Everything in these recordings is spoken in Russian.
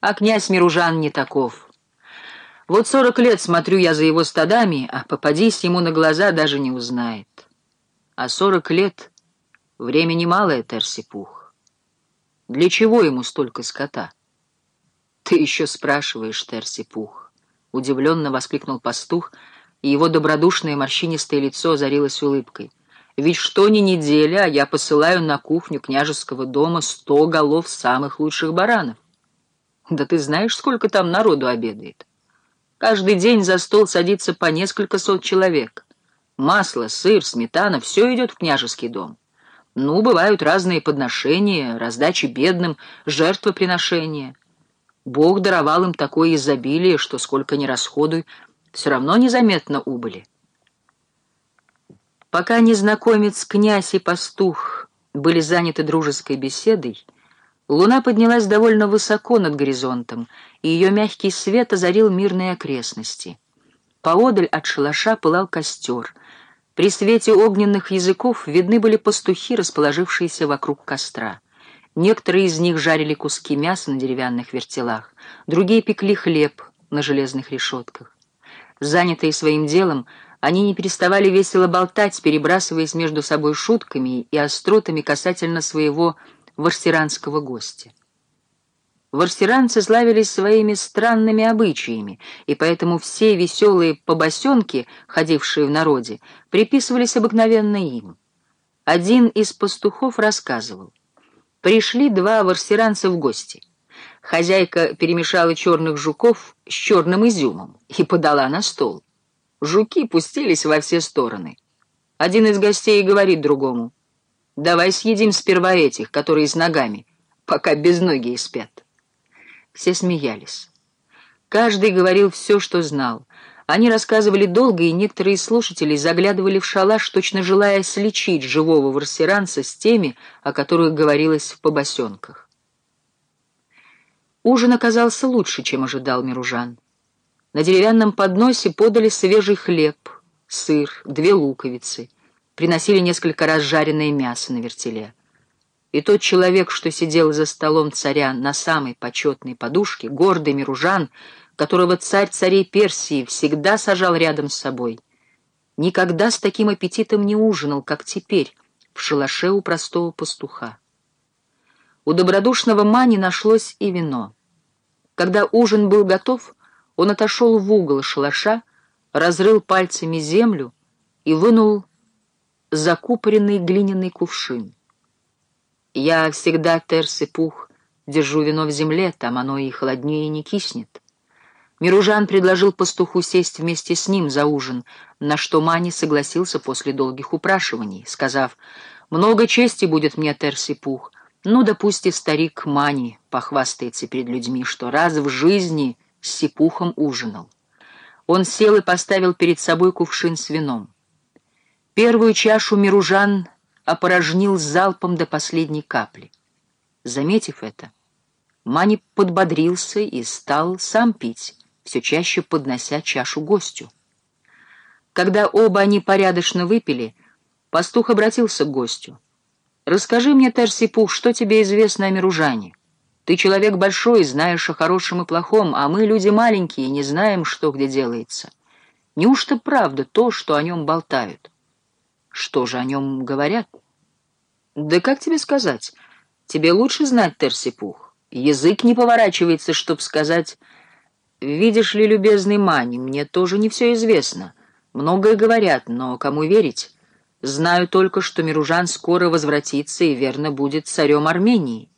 А князь Миружан не таков. Вот сорок лет смотрю я за его стадами, а попадись ему на глаза, даже не узнает. А сорок лет — время немалое, Терсипух. Для чего ему столько скота? Ты еще спрашиваешь, Терсипух. Удивленно воскликнул пастух, и его добродушное морщинистое лицо озарилось улыбкой. Ведь что ни неделя, а я посылаю на кухню княжеского дома сто голов самых лучших баранов. Да ты знаешь, сколько там народу обедает? Каждый день за стол садится по несколько сот человек. Масло, сыр, сметана — все идет в княжеский дом. Ну, бывают разные подношения, раздачи бедным, жертвоприношения. Бог даровал им такое изобилие, что сколько ни расходуй, все равно незаметно убыли. Пока незнакомец, князь и пастух были заняты дружеской беседой, Луна поднялась довольно высоко над горизонтом, и ее мягкий свет озарил мирные окрестности. Поодаль от шалаша пылал костер. При свете огненных языков видны были пастухи, расположившиеся вокруг костра. Некоторые из них жарили куски мяса на деревянных вертелах, другие пекли хлеб на железных решетках. Занятые своим делом, они не переставали весело болтать, перебрасываясь между собой шутками и остротами касательно своего варсиранского гостя. Варсиранцы славились своими странными обычаями, и поэтому все веселые побосенки, ходившие в народе, приписывались обыкновенно им. Один из пастухов рассказывал. Пришли два варсиранца в гости. Хозяйка перемешала черных жуков с черным изюмом и подала на стол. Жуки пустились во все стороны. Один из гостей говорит другому — Давай съедим сперва этих, которые с ногами, пока без ноги спят. Все смеялись. Каждый говорил все, что знал. Они рассказывали долго, и некоторые слушатели заглядывали в шалаш, точно желая сличить живого варсеранца с теми, о которых говорилось в побосенках. Ужин оказался лучше, чем ожидал Миружан. На деревянном подносе подали свежий хлеб, сыр, две луковицы — приносили несколько раз жареное мясо на вертеле. И тот человек, что сидел за столом царя на самой почетной подушке, гордый Миружан, которого царь царей Персии всегда сажал рядом с собой, никогда с таким аппетитом не ужинал, как теперь, в шалаше у простого пастуха. У добродушного Мани нашлось и вино. Когда ужин был готов, он отошел в угол шалаша, разрыл пальцами землю и вынул закупоренный глиняный кувшин. Я всегда терс и пух, держу вино в земле, там оно и холоднее не киснет. Миружан предложил пастуху сесть вместе с ним за ужин, на что Мани согласился после долгих упрашиваний, сказав, «Много чести будет мне, терс и пух, ну и старик Мани похвастается перед людьми, что раз в жизни с сипухом ужинал». Он сел и поставил перед собой кувшин с вином. Первую чашу Миружан опорожнил залпом до последней капли. Заметив это, Мани подбодрился и стал сам пить, все чаще поднося чашу гостю. Когда оба они порядочно выпили, пастух обратился к гостю. «Расскажи мне, Терсипух, что тебе известно о Миружане? Ты человек большой, знаешь о хорошем и плохом, а мы, люди маленькие, не знаем, что где делается. Неужто правда то, что о нем болтают?» Что же о нем говорят? Да как тебе сказать? Тебе лучше знать, Терсипух. Язык не поворачивается, чтоб сказать... Видишь ли, любезный Мани, мне тоже не все известно. Многое говорят, но кому верить? Знаю только, что Миружан скоро возвратится и верно будет царем Армении.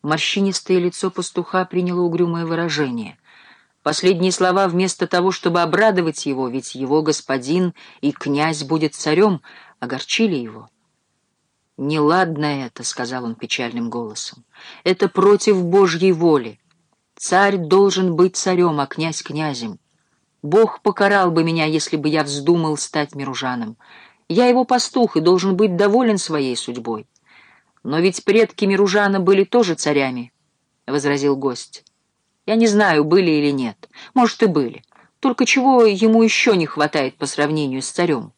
Морщинистое лицо пастуха приняло угрюмое выражение — Последние слова вместо того, чтобы обрадовать его, ведь его господин и князь будет царем, огорчили его. «Неладно это», — сказал он печальным голосом, — «это против Божьей воли. Царь должен быть царем, а князь — князем. Бог покарал бы меня, если бы я вздумал стать миружаном. Я его пастух и должен быть доволен своей судьбой. Но ведь предки Миружана были тоже царями, — возразил гость. Я не знаю, были или нет. Может, и были. Только чего ему еще не хватает по сравнению с царем?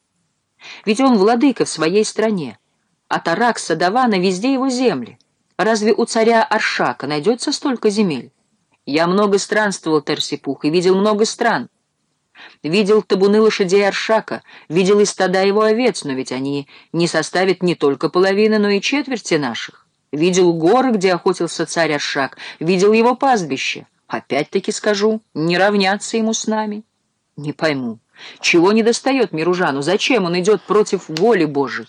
Ведь он владыка в своей стране. а Аракса до Вана везде его земли. Разве у царя Аршака найдется столько земель? Я много странствовал, Терсипух, и видел много стран. Видел табуны лошадей Аршака, видел и стада его овец, но ведь они не составят не только половины, но и четверти наших. Видел горы, где охотился царь Аршак, видел его пастбище. Опять-таки скажу, не равняться ему с нами. Не пойму, чего не достает Миружану, зачем он идет против воли Божией?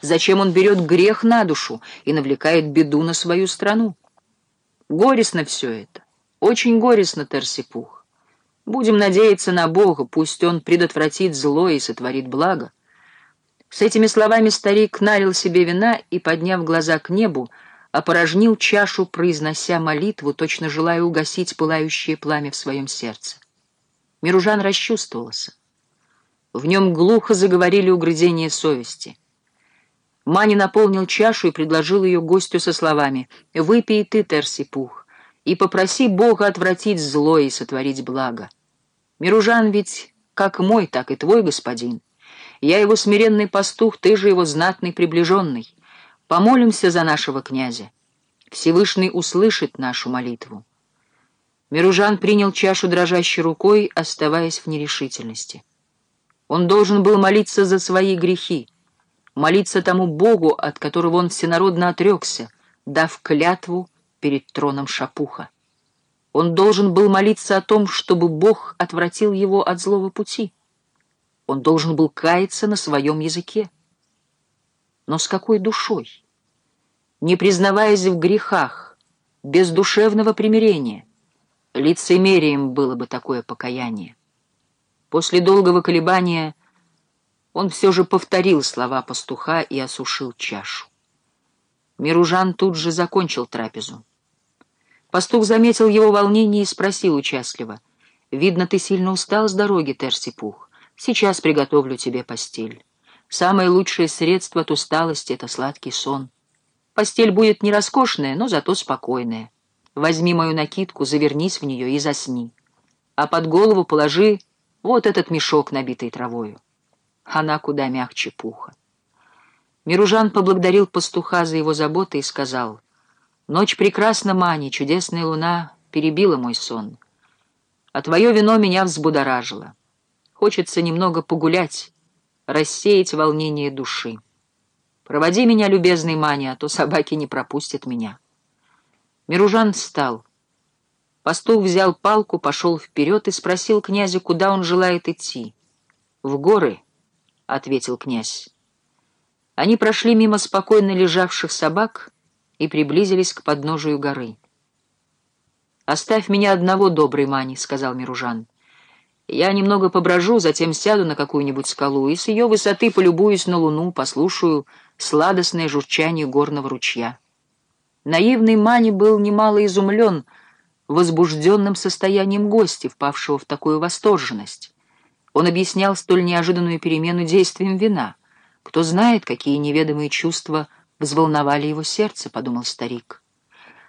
Зачем он берет грех на душу и навлекает беду на свою страну? Горестно все это, очень горестно, Терсипух. Будем надеяться на Бога, пусть Он предотвратит зло и сотворит благо. С этими словами старик налил себе вина и, подняв глаза к небу, опорожнил чашу, произнося молитву, точно желая угасить пылающее пламя в своем сердце. Миружан расчувствовался. В нем глухо заговорили угрызения совести. Мани наполнил чашу и предложил ее гостю со словами «Выпей ты, Терсипух, и попроси Бога отвратить зло и сотворить благо. Миружан ведь как мой, так и твой господин. Я его смиренный пастух, ты же его знатный приближенный. Помолимся за нашего князя. Всевышний услышит нашу молитву. Миружан принял чашу дрожащей рукой, оставаясь в нерешительности. Он должен был молиться за свои грехи, молиться тому Богу, от которого он всенародно отрекся, дав клятву перед троном Шапуха. Он должен был молиться о том, чтобы Бог отвратил его от злого пути. Он должен был каяться на своем языке. Но с какой душой? Не признаваясь в грехах, без душевного примирения. Лицемерием было бы такое покаяние. После долгого колебания он все же повторил слова пастуха и осушил чашу. Миружан тут же закончил трапезу. Пастух заметил его волнение и спросил участливо. «Видно, ты сильно устал с дороги, Терсипух. Сейчас приготовлю тебе постель. Самое лучшее средство от усталости — это сладкий сон. Постель будет не роскошная, но зато спокойная. Возьми мою накидку, завернись в нее и засни. А под голову положи вот этот мешок, набитый травою. Она куда мягче пуха». Миружан поблагодарил пастуха за его заботы и сказал — Ночь прекрасна, Мани, чудесная луна перебила мой сон. А твое вино меня взбудоражило. Хочется немного погулять, рассеять волнение души. Проводи меня, любезный Мани, а то собаки не пропустят меня. Миружан встал. Пастух взял палку, пошел вперед и спросил князя, куда он желает идти. «В горы», — ответил князь. Они прошли мимо спокойно лежавших собак и приблизились к подножию горы. «Оставь меня одного, добрый Мани», — сказал Миружан. «Я немного поброжу, затем сяду на какую-нибудь скалу и с ее высоты полюбуюсь на луну, послушаю сладостное журчание горного ручья». Наивный Мани был немало изумлен возбужденным состоянием гостя, впавшего в такую восторженность. Он объяснял столь неожиданную перемену действием вина. Кто знает, какие неведомые чувства — взволновали его сердце, — подумал старик.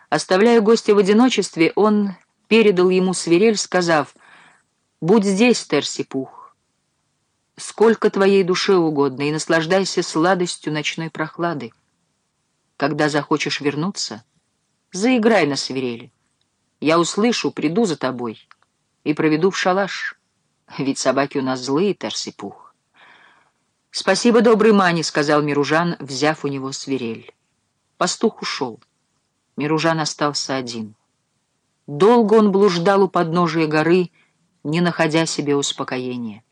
Оставляя гостя в одиночестве, он передал ему свирель, сказав, «Будь здесь, Терсипух, сколько твоей душе угодно, и наслаждайся сладостью ночной прохлады. Когда захочешь вернуться, заиграй на свирели. Я услышу, приду за тобой и проведу в шалаш, ведь собаки у нас злые, Терсипух». «Спасибо, добрый Мани», — сказал Миружан, взяв у него свирель. Пастух ушел. Миружан остался один. Долго он блуждал у подножия горы, не находя себе успокоения.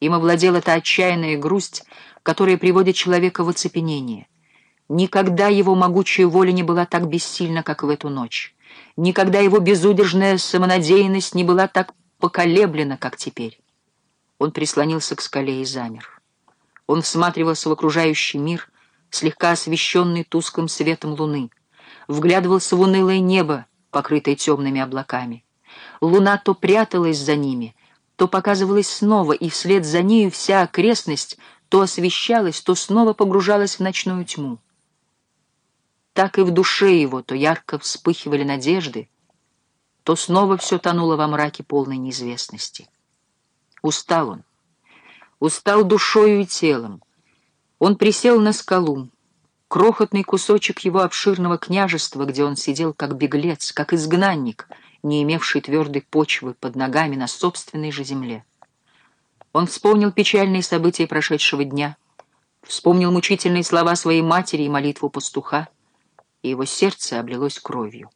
Им овладела та отчаянная грусть, которая приводит человека в оцепенение. Никогда его могучая воля не была так бессильна, как в эту ночь. Никогда его безудержная самонадеянность не была так поколеблена, как теперь. Он прислонился к скале и замер. Он всматривался в окружающий мир, слегка освещенный тусклым светом луны, вглядывался в унылое небо, покрытое темными облаками. Луна то пряталась за ними, то показывалась снова, и вслед за нею вся окрестность то освещалась, то снова погружалась в ночную тьму. Так и в душе его то ярко вспыхивали надежды, то снова все тонуло во мраке полной неизвестности. Устал он устал душою и телом. Он присел на скалу, крохотный кусочек его обширного княжества, где он сидел как беглец, как изгнанник, не имевший твердой почвы под ногами на собственной же земле. Он вспомнил печальные события прошедшего дня, вспомнил мучительные слова своей матери и молитву пастуха, и его сердце облилось кровью.